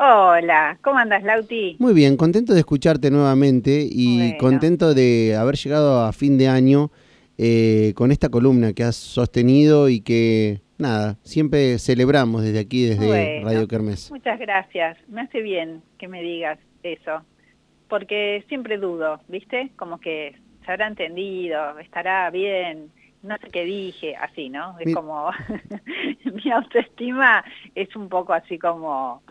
Hola, ¿cómo andas, Lauti? Muy bien, contento de escucharte nuevamente y contento de haber llegado a fin de año eh, con esta columna que has sostenido y que, nada, siempre celebramos desde aquí, desde Radio Kermés. Muchas gracias, me hace bien que me digas eso, porque siempre dudo, ¿viste? Como que se habrá entendido, estará bien, no sé qué dije, así, ¿no? Es como, mi autoestima es un poco así como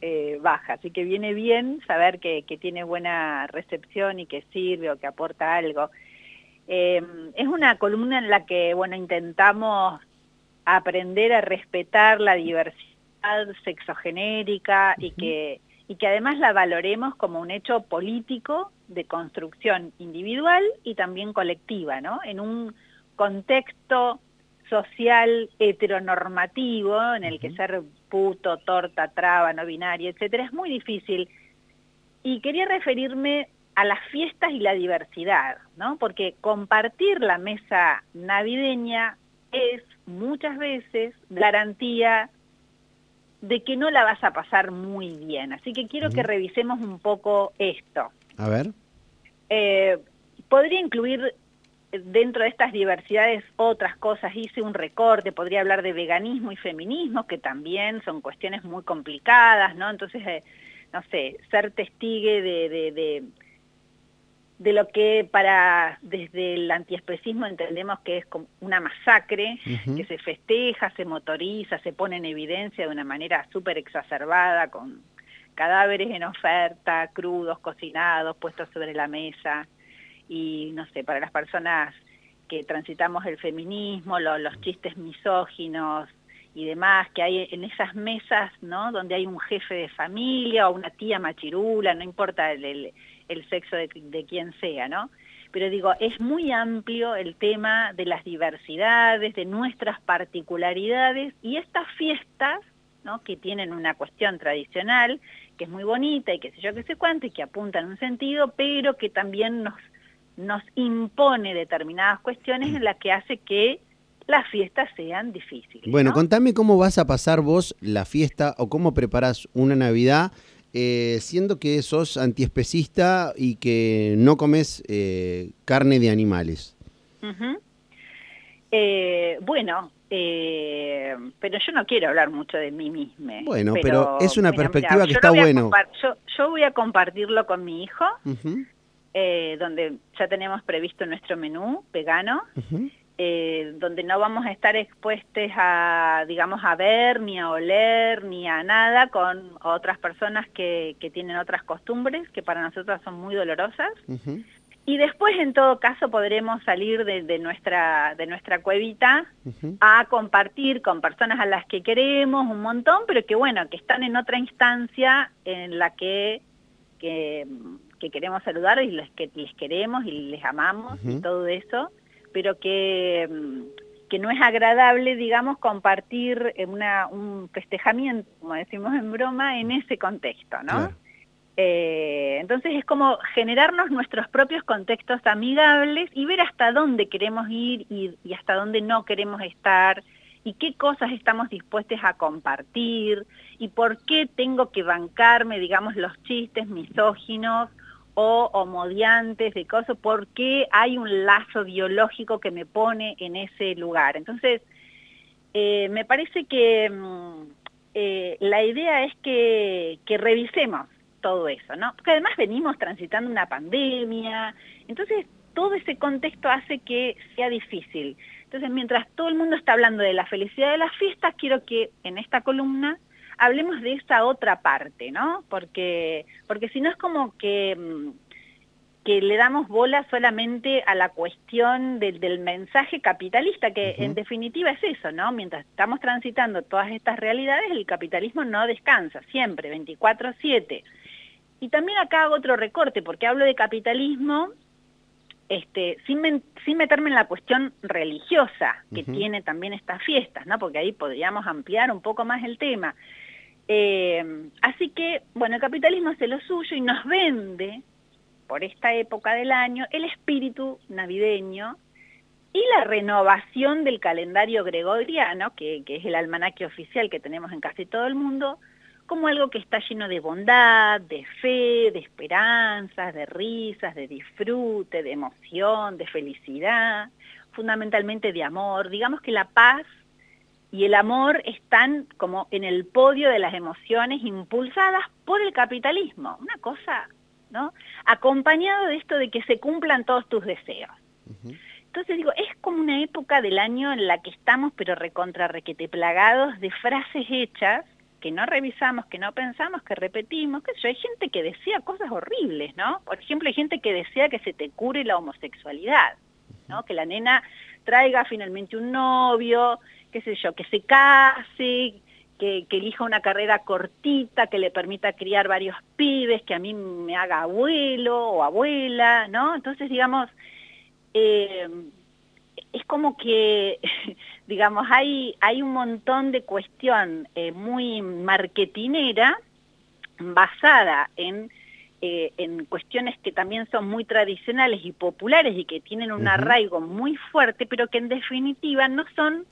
eh, baja, así que viene bien saber que, tiene buena recepción y que sirve o que aporta algo. Eh, es una columna en la que, bueno, intentamos aprender a respetar la diversidad sexogenérica y que y que además la valoremos como un hecho político de construcción individual y también colectiva, ¿no? En un contexto social heteronormativo en el que ser puto, torta, traba, no binario, etcétera, es muy difícil. Y quería referirme a las fiestas y la diversidad, ¿no? Porque compartir la mesa navideña es muchas veces garantía de que no la vas a pasar muy bien. Así que quiero que revisemos un poco esto. A ver. Eh, podría incluir dentro de estas diversidades otras cosas, hice un recorte, podría hablar de veganismo y feminismo, que también son cuestiones muy complicadas, ¿no? Entonces, eh, no sé, ser testigue de, de, de, lo que para desde el antiespecismo entendemos que es como una masacre, que se festeja, se motoriza, se pone en evidencia de una manera súper exacerbada, con cadáveres en oferta, crudos, cocinados, puestos sobre la mesa, y no sé, para las personas que transitamos el feminismo, los chistes misóginos y demás que hay en esas mesas, ¿no? Donde hay un jefe de familia o una tía machirula, no importa el, sexo de, de quien sea, ¿no? Pero digo, es muy amplio el tema de las diversidades, de nuestras particularidades y estas fiestas, ¿no? Que tienen una cuestión tradicional, que es muy bonita y que sé yo qué sé cuánto y que apunta en un sentido, pero que también nos nos impone determinadas cuestiones en las que hace que las fiestas sean difíciles. Bueno, contame cómo vas a pasar vos la fiesta o cómo preparas una Navidad, eh, siendo que sos antiespecista y que no comes eh, carne de animales. Eh, bueno, pero yo no quiero hablar mucho de mí misma. Bueno, pero, es una perspectiva que está bueno. Yo, yo, voy a compartirlo con mi hijo. Eh, donde ya tenemos previsto nuestro menú vegano, eh, donde no vamos a estar expuestos a, digamos, a ver, ni a oler, ni a nada con otras personas que, tienen otras costumbres que para nosotros son muy dolorosas. Y después, en todo caso, podremos salir de, nuestra, de nuestra cuevita a compartir con personas a las que queremos un montón, pero que, bueno, que están en otra instancia en la que, que que queremos saludar y les, que les queremos y les amamos y todo eso, pero que, mm, que no es agradable, digamos, compartir una, un festejamiento, como decimos en broma, en ese contexto, ¿no? Eh, entonces es como generarnos nuestros propios contextos amigables y ver hasta dónde queremos ir y, y hasta dónde no queremos estar, y qué cosas estamos dispuestos a compartir y por qué tengo que bancarme, digamos, los chistes misóginos o homodiantes de cosas, porque hay un lazo biológico que me pone en ese lugar. Entonces, eh, me parece que mm, eh, la idea es que revisemos todo eso, ¿no? Porque además venimos transitando una pandemia, entonces todo ese contexto hace que sea difícil. Entonces, mientras todo el mundo está hablando de la felicidad de las fiestas, quiero que en esta columna hablemos de esa otra parte, ¿no? Porque, porque si no es como que, mm, que le damos bola solamente a la cuestión del, del mensaje capitalista, que en definitiva es eso, ¿no? Mientras estamos transitando todas estas realidades, el capitalismo no descansa, siempre, 24-7. Y también acá hago otro recorte, porque hablo de capitalismo este, sin, sin, meterme en la cuestión religiosa que tiene también estas fiestas, ¿no? porque ahí podríamos ampliar un poco más el tema. Eh, así que, bueno, el capitalismo hace lo suyo y nos vende, por esta época del año, el espíritu navideño y la renovación del calendario gregoriano, que, es el almanaque oficial que tenemos en casi todo el mundo, como algo que está lleno de bondad, de fe, de esperanzas, de risas, de disfrute, de emoción, de felicidad, fundamentalmente de amor. Digamos que la paz y el amor están como en el podio de las emociones impulsadas por el capitalismo. Una cosa, ¿no? Acompañado de esto de que se cumplan todos tus deseos. Entonces digo, es como una época del año en la que estamos, pero recontra requete plagados de frases hechas que no revisamos, que no pensamos, que repetimos, que hay gente que decía cosas horribles, ¿no? Por ejemplo, hay gente que desea que se te cure la homosexualidad, ¿no? Que la nena traiga finalmente un novio, qué sé yo, que se case, que, elija una carrera cortita, que le permita criar varios pibes, que a mí me haga abuelo o abuela, ¿no? Entonces, digamos, eh, es como que, digamos, hay, hay un montón de cuestión eh, muy marketinera basada en, eh, en cuestiones que también son muy tradicionales y populares y que tienen un arraigo muy fuerte, pero que en definitiva no son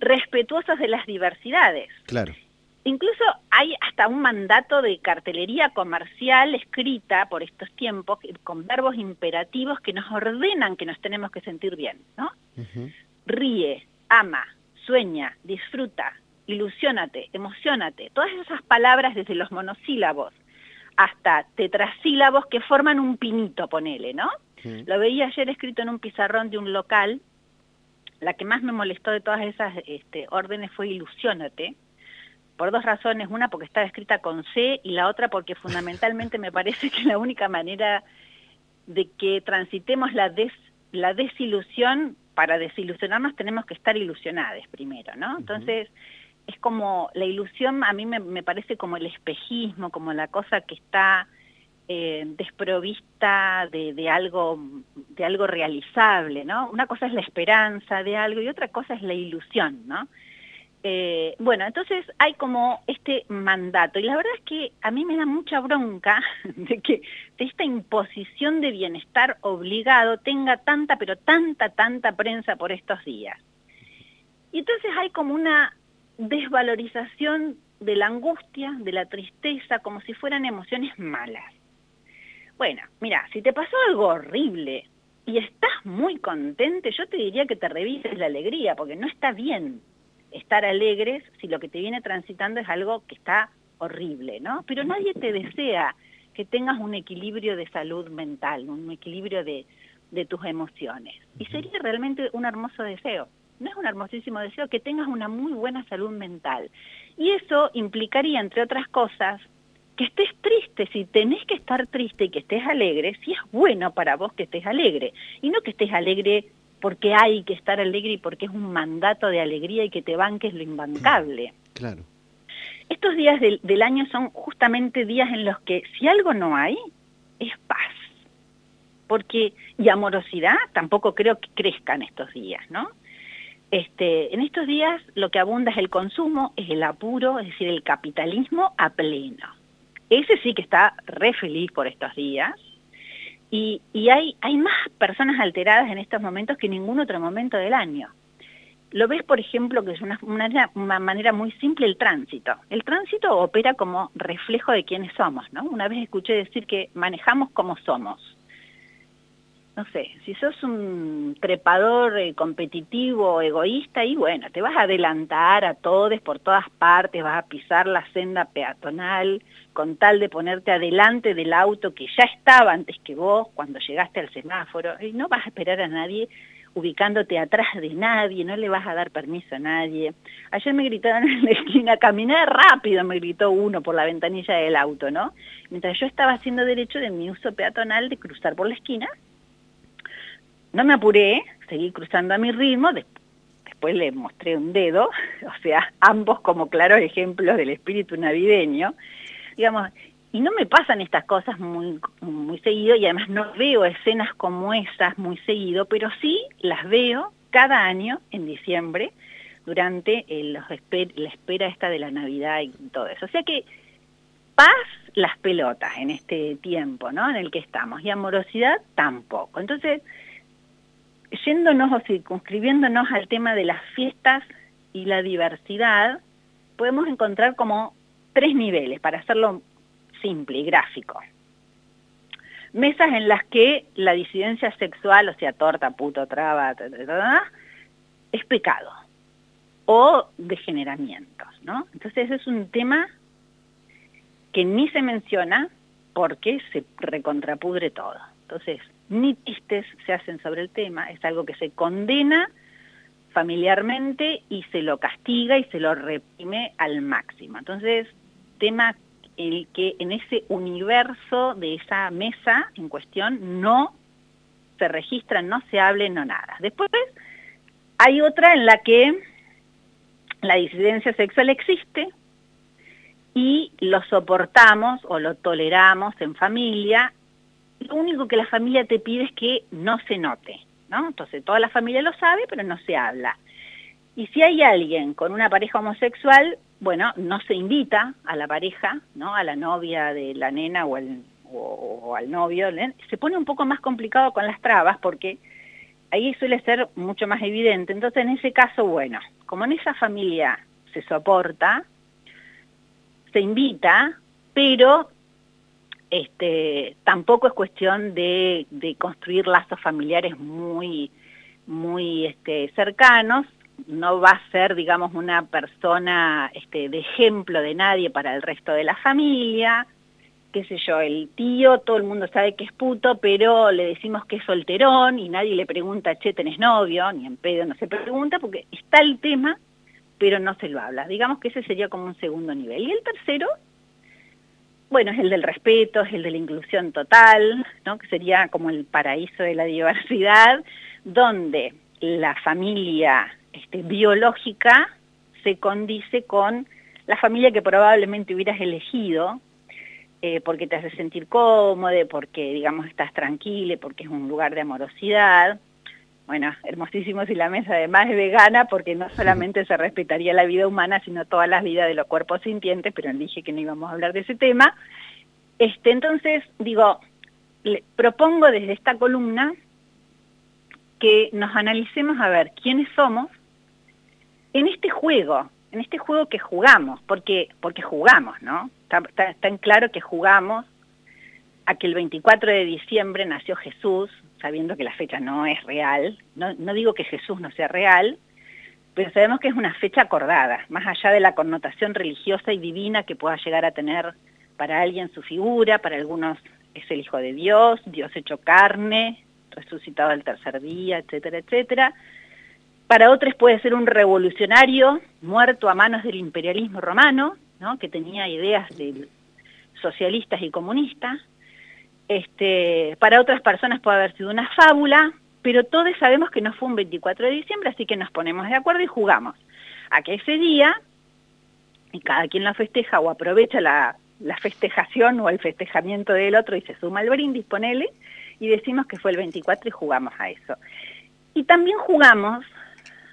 respetuosas de las diversidades. Claro. Incluso hay hasta un mandato de cartelería comercial escrita por estos tiempos con verbos imperativos que nos ordenan que nos tenemos que sentir bien, ¿no? Ríe, ama, sueña, disfruta, ilusionate, emocionate. Todas esas palabras desde los monosílabos hasta tetrasílabos que forman un pinito, ponele, ¿no? Lo veía ayer escrito en un pizarrón de un local la que más me molestó de todas esas este, órdenes fue ilusionate, por dos razones, una porque estaba escrita con C y la otra porque fundamentalmente me parece que la única manera de que transitemos la, des, la desilusión, para desilusionarnos tenemos que estar ilusionados primero, ¿no? Entonces, es como la ilusión a mí me, me, parece como el espejismo, como la cosa que está eh, desprovista de, algo, de algo realizable, ¿no? Una cosa es la esperanza de algo y otra cosa es la ilusión, ¿no? Eh, bueno, entonces hay como este mandato y la verdad es que a mí me da mucha bronca de que de esta imposición de bienestar obligado tenga tanta, pero tanta, tanta prensa por estos días. Y entonces hay como una desvalorización de la angustia, de la tristeza, como si fueran emociones malas. Bueno, mira, si te pasó algo horrible y estás muy contente, yo te diría que te revises la alegría, porque no está bien estar alegres si lo que te viene transitando es algo que está horrible, ¿no? Pero nadie te desea que tengas un equilibrio de salud mental, un equilibrio de, de tus emociones. Y sería realmente un hermoso deseo. No es un hermosísimo deseo que tengas una muy buena salud mental. Y eso implicaría, entre otras cosas, que estés triste, si tenés que estar triste y que estés alegre, si es bueno para vos que estés alegre, y no que estés alegre porque hay que estar alegre y porque es un mandato de alegría y que te banques lo imbancable. Claro. Estos días del, del año son justamente días en los que si algo no hay, es paz. Porque, y amorosidad tampoco creo que crezcan estos días, ¿no? Este, en estos días lo que abunda es el consumo, es el apuro, es decir, el capitalismo a pleno. Ese sí que está re feliz por estos días. Y, hay, hay más personas alteradas en estos momentos que en ningún otro momento del año. Lo ves, por ejemplo, que es una, una, manera muy simple el tránsito. El tránsito opera como reflejo de quiénes somos, ¿no? Una vez escuché decir que manejamos como somos no sé, si sos un trepador eh, competitivo, egoísta, y bueno, te vas a adelantar a todos por todas partes, vas a pisar la senda peatonal con tal de ponerte adelante del auto que ya estaba antes que vos cuando llegaste al semáforo, y no vas a esperar a nadie ubicándote atrás de nadie, no le vas a dar permiso a nadie. Ayer me gritaron en la esquina, caminé rápido, me gritó uno por la ventanilla del auto, ¿no? Mientras yo estaba haciendo derecho de mi uso peatonal de cruzar por la esquina, no me apuré, seguí cruzando a mi ritmo, después le mostré un dedo, o sea, ambos como claros ejemplos del espíritu navideño, digamos, y no me pasan estas cosas muy, muy seguido y además no veo escenas como esas muy seguido, pero sí las veo cada año en diciembre durante la espera esta de la Navidad y todo eso. O sea que paz las pelotas en este tiempo ¿no? en el que estamos y amorosidad tampoco. Entonces, yéndonos o circunscribiéndonos al tema de las fiestas y la diversidad, podemos encontrar como tres niveles, para hacerlo simple y gráfico. Mesas en las que la disidencia sexual, o sea, torta, puto, traba, es pecado o degeneramientos, ¿no? Entonces es un tema que ni se menciona porque se recontrapudre todo. Entonces, ni tistes se hacen sobre el tema, es algo que se condena familiarmente y se lo castiga y se lo reprime al máximo. Entonces, tema el que en ese universo de esa mesa en cuestión no se registra, no se hable, no nada. Después hay otra en la que la disidencia sexual existe y lo soportamos o lo toleramos en familia. Lo único que la familia te pide es que no se note, ¿no? Entonces toda la familia lo sabe, pero no se habla. Y si hay alguien con una pareja homosexual, bueno, no se invita a la pareja, ¿no? A la novia de la nena o, o al novio. Se pone un poco más complicado con las trabas porque ahí suele ser mucho más evidente. Entonces, en ese caso, bueno, como en esa familia se soporta, se invita, pero este, tampoco es cuestión de, construir lazos familiares muy, muy este, cercanos, no va a ser, digamos, una persona este, de ejemplo de nadie para el resto de la familia, qué sé yo, el tío, todo el mundo sabe que es puto, pero le decimos que es solterón y nadie le pregunta, che, tenés novio, ni en pedo no se pregunta, porque está el tema, pero no se lo habla. Digamos que ese sería como un segundo nivel. Y el tercero, bueno, es el del respeto, es el de la inclusión total, ¿no? que sería como el paraíso de la diversidad, donde la familia este, biológica se condice con la familia que probablemente hubieras elegido, eh, porque te hace sentir cómodo, porque, digamos, estás tranquilo, porque es un lugar de amorosidad. Bueno, hermosísimo si la mesa además es vegana, porque no solamente se respetaría la vida humana, sino todas las vidas de los cuerpos sintientes, pero dije que no íbamos a hablar de ese tema. Este, entonces, digo, le propongo desde esta columna que nos analicemos a ver quiénes somos en este juego, en este juego que jugamos, porque, porque jugamos, ¿no? Está, en claro que jugamos a que el 24 de diciembre nació Jesús, sabiendo que la fecha no es real, no, no digo que Jesús no sea real, pero sabemos que es una fecha acordada, más allá de la connotación religiosa y divina que pueda llegar a tener para alguien su figura, para algunos es el Hijo de Dios, Dios hecho carne, resucitado al tercer día, etcétera, etcétera. Para otros puede ser un revolucionario muerto a manos del imperialismo romano, ¿no? que tenía ideas de socialistas y comunistas. Este, para otras personas puede haber sido una fábula, pero todos sabemos que no fue un 24 de diciembre, así que nos ponemos de acuerdo y jugamos a que ese día, y cada quien lo festeja o aprovecha la, la festejación o el festejamiento del otro y se suma al brindis, ponele, y decimos que fue el 24 y jugamos a eso. Y también jugamos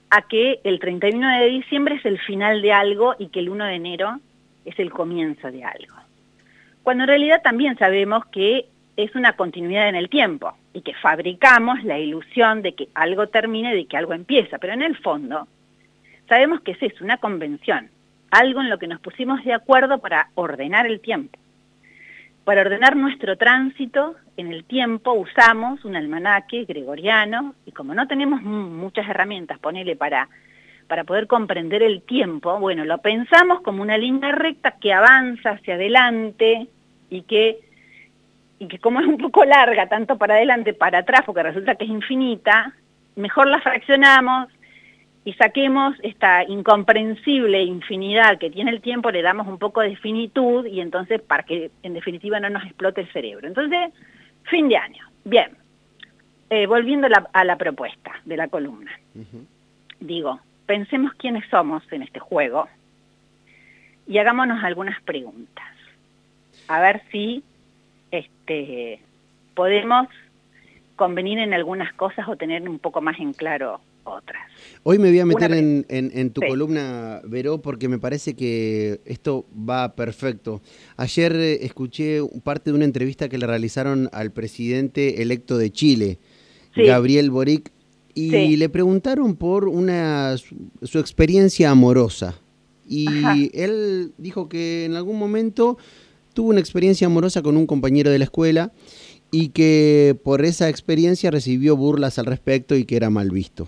a que el 31 de diciembre es el final de algo y que el 1 de enero es el comienzo de algo. Cuando en realidad también sabemos que es una continuidad en el tiempo y que fabricamos la ilusión de que algo termine, de que algo empieza, pero en el fondo sabemos que es eso, una convención, algo en lo que nos pusimos de acuerdo para ordenar el tiempo. Para ordenar nuestro tránsito en el tiempo usamos un almanaque gregoriano y como no tenemos muchas herramientas, ponele para, para poder comprender el tiempo, bueno, lo pensamos como una línea recta que avanza hacia adelante y que, y que como es un poco larga, tanto para adelante, para atrás, porque resulta que es infinita, mejor la fraccionamos, y saquemos esta incomprensible infinidad que tiene el tiempo, le damos un poco de finitud y entonces para que en definitiva no nos explote el cerebro. Entonces, fin de año. Bien, eh, volviendo a la, propuesta de la columna. Digo, pensemos quiénes somos en este juego y hagámonos algunas preguntas. A ver si este, podemos convenir en algunas cosas o tener un poco más en claro otras. Hoy me voy a meter en, tu columna, Veró, porque me parece que esto va perfecto. Ayer eh, escuché parte de una entrevista que le realizaron al presidente electo de Chile, Gabriel Boric, y le preguntaron por una su, experiencia amorosa. y él dijo que en algún momento tuvo una experiencia amorosa con un compañero de la escuela y que por esa experiencia recibió burlas al respecto y que era mal visto.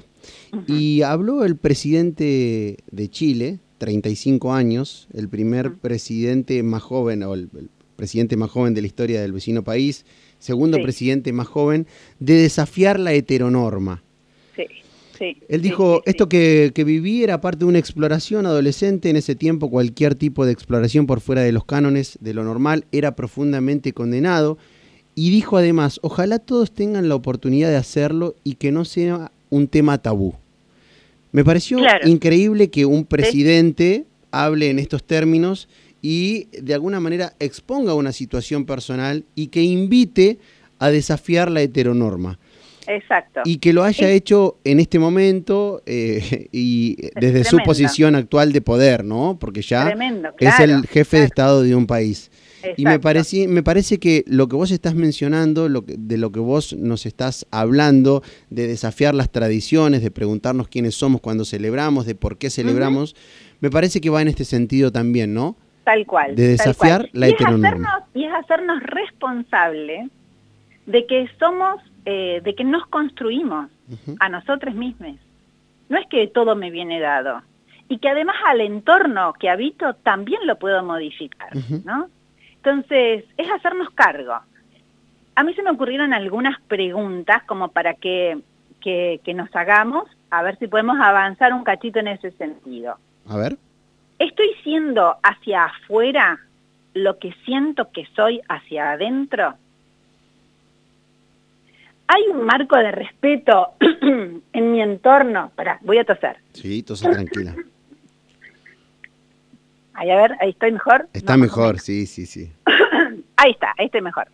Y habló el presidente de Chile, 35 años, el primer presidente más joven, o el, presidente más joven de la historia del vecino país, segundo presidente más joven, de desafiar la heteronorma. Sí. Él dijo, esto que, que, viví era parte de una exploración adolescente, en ese tiempo cualquier tipo de exploración por fuera de los cánones de lo normal era profundamente condenado, y dijo además, ojalá todos tengan la oportunidad de hacerlo y que no sea un tema tabú. Me pareció increíble que un presidente hable en estos términos y de alguna manera exponga una situación personal y que invite a desafiar la heteronorma. Exacto. Y que lo haya hecho en este momento eh, y desde su posición actual de poder, ¿no? Porque ya es el jefe de Estado de un país. Y me, parece, me parece que lo que vos estás mencionando, lo de lo que vos nos estás hablando, de desafiar las tradiciones, de preguntarnos quiénes somos cuando celebramos, de por qué celebramos, me parece que va en este sentido también, ¿no? Tal cual. De desafiar la heteronorma. y es hacernos responsables de que somos, eh, de que nos construimos a nosotros mismos. No es que todo me viene dado. Y que además al entorno que habito también lo puedo modificar, ¿no? Entonces, es hacernos cargo. A mí se me ocurrieron algunas preguntas como para que, que, nos hagamos, a ver si podemos avanzar un cachito en ese sentido. A ver. ¿Estoy siendo hacia afuera lo que siento que soy hacia adentro? ¿Hay un marco de respeto en mi entorno? Pará, voy a toser. Sí, tosa tranquila. Ahí, a ver, ahí estoy mejor. Está mejor, sí, sí, sí. ahí está, ahí estoy mejor.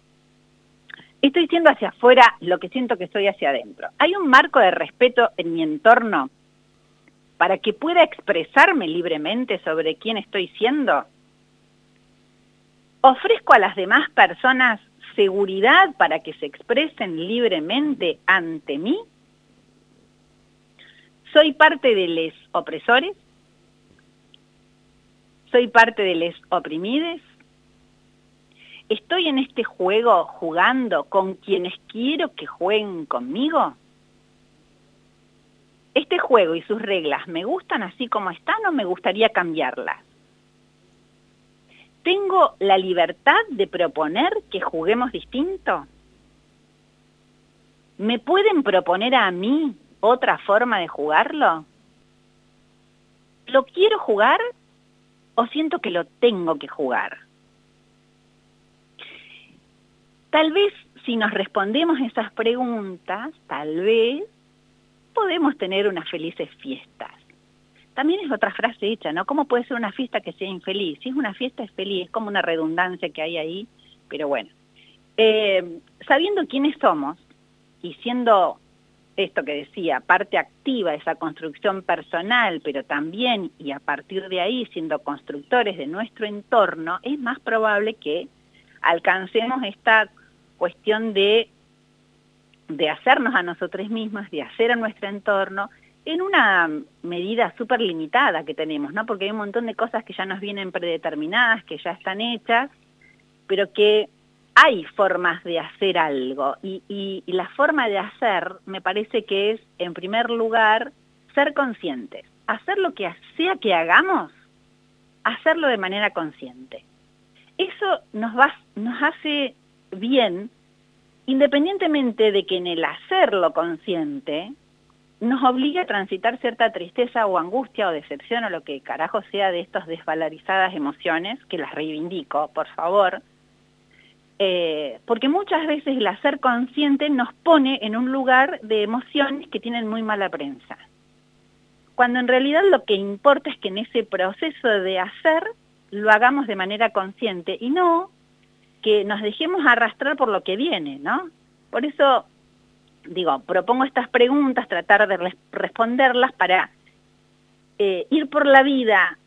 Estoy siendo hacia afuera lo que siento que estoy hacia adentro. ¿Hay un marco de respeto en mi entorno para que pueda expresarme libremente sobre quién estoy siendo? ¿Ofrezco a las demás personas seguridad para que se expresen libremente ante mí? ¿Soy parte de los opresores? ¿Soy parte de los oprimides? ¿Estoy en este juego jugando con quienes quiero que jueguen conmigo? ¿Este juego y sus reglas me gustan así como están o me gustaría cambiarlas? ¿Tengo la libertad de proponer que juguemos distinto? ¿Me pueden proponer a mí otra forma de jugarlo? ¿Lo quiero jugar o siento que lo tengo que jugar? Tal vez si nos respondemos esas preguntas, tal vez podemos tener unas felices fiestas. También es otra frase hecha, ¿no? ¿Cómo puede ser una fiesta que sea infeliz? Si es una fiesta es feliz, es como una redundancia que hay ahí, pero bueno. Eh, sabiendo quiénes somos y siendo esto que decía, parte activa esa construcción personal, pero también, y a partir de ahí, siendo constructores de nuestro entorno, es más probable que alcancemos esta cuestión de, de hacernos a nosotros mismos, de hacer a nuestro entorno, en una medida súper limitada que tenemos, ¿no? Porque hay un montón de cosas que ya nos vienen predeterminadas, que ya están hechas, pero que hay formas de hacer algo y, la forma de hacer me parece que es, en primer lugar, ser conscientes. Hacer lo que sea que hagamos, hacerlo de manera consciente. Eso nos, va, nos hace bien, independientemente de que en el hacerlo consciente nos obligue a transitar cierta tristeza o angustia o decepción o lo que carajo sea de estas desvalorizadas emociones, que las reivindico, por favor, eh, porque muchas veces el hacer consciente nos pone en un lugar de emociones que tienen muy mala prensa. Cuando en realidad lo que importa es que en ese proceso de hacer lo hagamos de manera consciente y no que nos dejemos arrastrar por lo que viene, ¿no? Por eso, digo, propongo estas preguntas, tratar de responderlas para eh, ir por la vida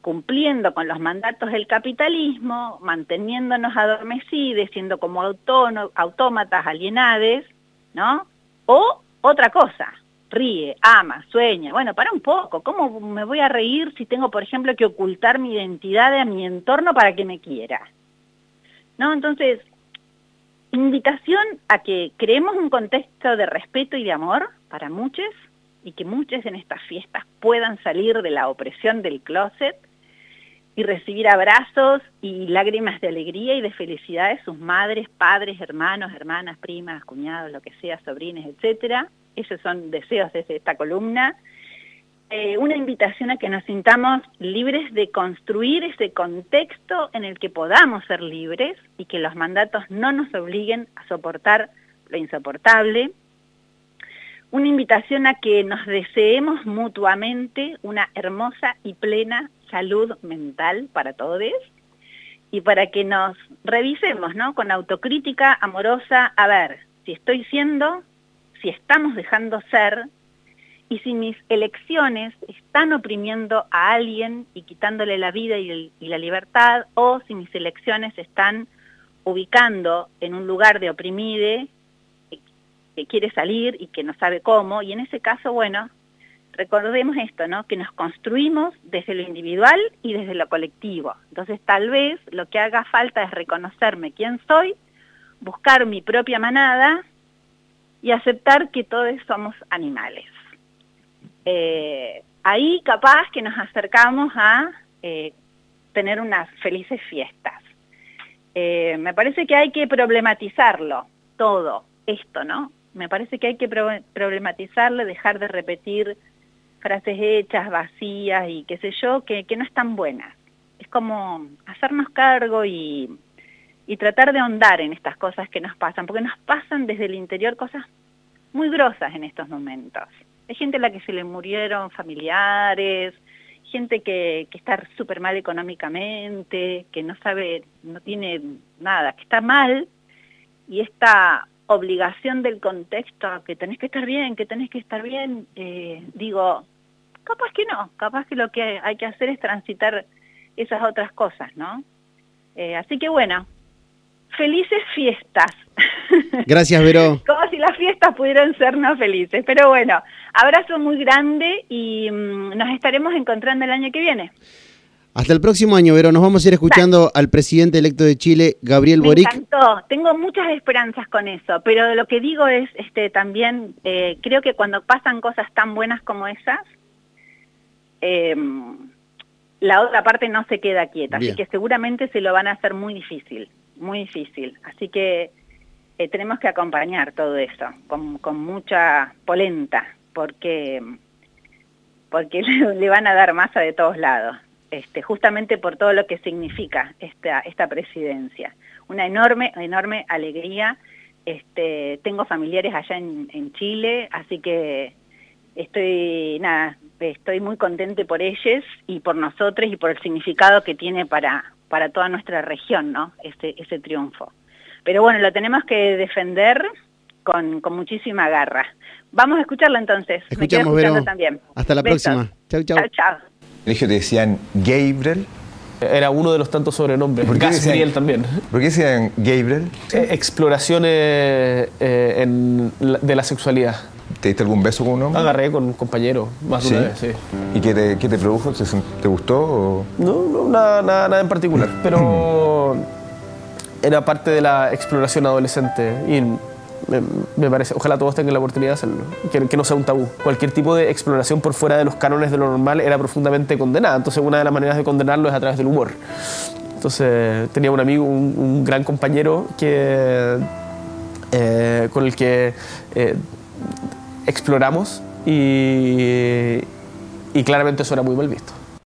cumpliendo con los mandatos del capitalismo, manteniéndonos adormecidos, siendo como autómatas, alienades, ¿no? O otra cosa, ríe, ama, sueña. Bueno, para un poco, ¿cómo me voy a reír si tengo, por ejemplo, que ocultar mi identidad a mi entorno para que me quiera? ¿No? Entonces, invitación a que creemos un contexto de respeto y de amor para muchos y que muchos en estas fiestas puedan salir de la opresión del closet y recibir abrazos y lágrimas de alegría y de felicidad de sus madres, padres, hermanos, hermanas, primas, cuñados, lo que sea, sobrines, etcétera. Esos son deseos desde esta columna. Eh, una invitación a que nos sintamos libres de construir ese contexto en el que podamos ser libres y que los mandatos no nos obliguen a soportar lo insoportable. Una invitación a que nos deseemos mutuamente una hermosa y plena salud mental para todos y para que nos revisemos ¿no? con autocrítica amorosa a ver si estoy siendo, si estamos dejando ser y si mis elecciones están oprimiendo a alguien y quitándole la vida y, la libertad o si mis elecciones están ubicando en un lugar de oprimide que quiere salir y que no sabe cómo, y en ese caso, bueno, recordemos esto, ¿no? Que nos construimos desde lo individual y desde lo colectivo. Entonces, tal vez lo que haga falta es reconocerme quién soy, buscar mi propia manada y aceptar que todos somos animales. Eh, ahí capaz que nos acercamos a eh, tener unas felices fiestas. Eh, me parece que hay que problematizarlo, todo esto, ¿no? Me parece que hay que problematizarlo, dejar de repetir frases hechas, vacías y qué sé yo, que, que no están buenas. Es como hacernos cargo y, y tratar de ahondar en estas cosas que nos pasan, porque nos pasan desde el interior cosas muy grosas en estos momentos. Hay gente a la que se le murieron familiares, gente que, que está súper mal económicamente, que no sabe, no tiene nada, que está mal, y esta obligación del contexto, que tenés que estar bien, que tenés que estar bien, eh, digo, Capaz que no, capaz que lo que hay que hacer es transitar esas otras cosas, ¿no? Eh, así que bueno, felices fiestas. Gracias, Vero. Como si las fiestas pudieran ser no felices. Pero bueno, abrazo muy grande y mm, nos estaremos encontrando el año que viene. Hasta el próximo año, Vero. Nos vamos a ir escuchando al presidente electo de Chile, Gabriel Boric. Me encantó. Tengo muchas esperanzas con eso, pero lo que digo es este, también, eh, creo que cuando pasan cosas tan buenas como esas, eh, la otra parte no se queda quieta, así que seguramente se lo van a hacer muy difícil, muy difícil. Así que eh, tenemos que acompañar todo eso con, mucha polenta, porque, porque le, van a dar masa de todos lados, este, justamente por todo lo que significa esta, esta presidencia. Una enorme, enorme alegría. Este, tengo familiares allá en, Chile, así que estoy, nada, estoy muy contente por ellos y por nosotros y por el significado que tiene para, para toda nuestra región, ¿no? Ese, ese triunfo. Pero bueno, lo tenemos que defender con, con muchísima garra. Vamos a escucharlo entonces. Escuchamos, Me también. Hasta la próxima. Chau, chau. Chau, chau. te decían Gabriel. Era uno de los tantos sobrenombres. ¿Por qué también. ¿Por qué decían Gabriel? Eh, exploraciones eh, en de la sexualidad. ¿Te diste algún beso con un hombre? Agarré con un compañero, más de una vez, sí. ¿Y qué te, qué te produjo? ¿Te gustó? No, no nada, nada, en particular, pero era parte de la exploración adolescente y me, parece, ojalá todos tengan la oportunidad de hacerlo, que, no sea un tabú. Cualquier tipo de exploración por fuera de los cánones de lo normal era profundamente condenada, entonces una de las maneras de condenarlo es a través del humor. Entonces tenía un amigo, un, gran compañero que, eh, con el que eh, exploramos y, y claramente eso era muy mal visto.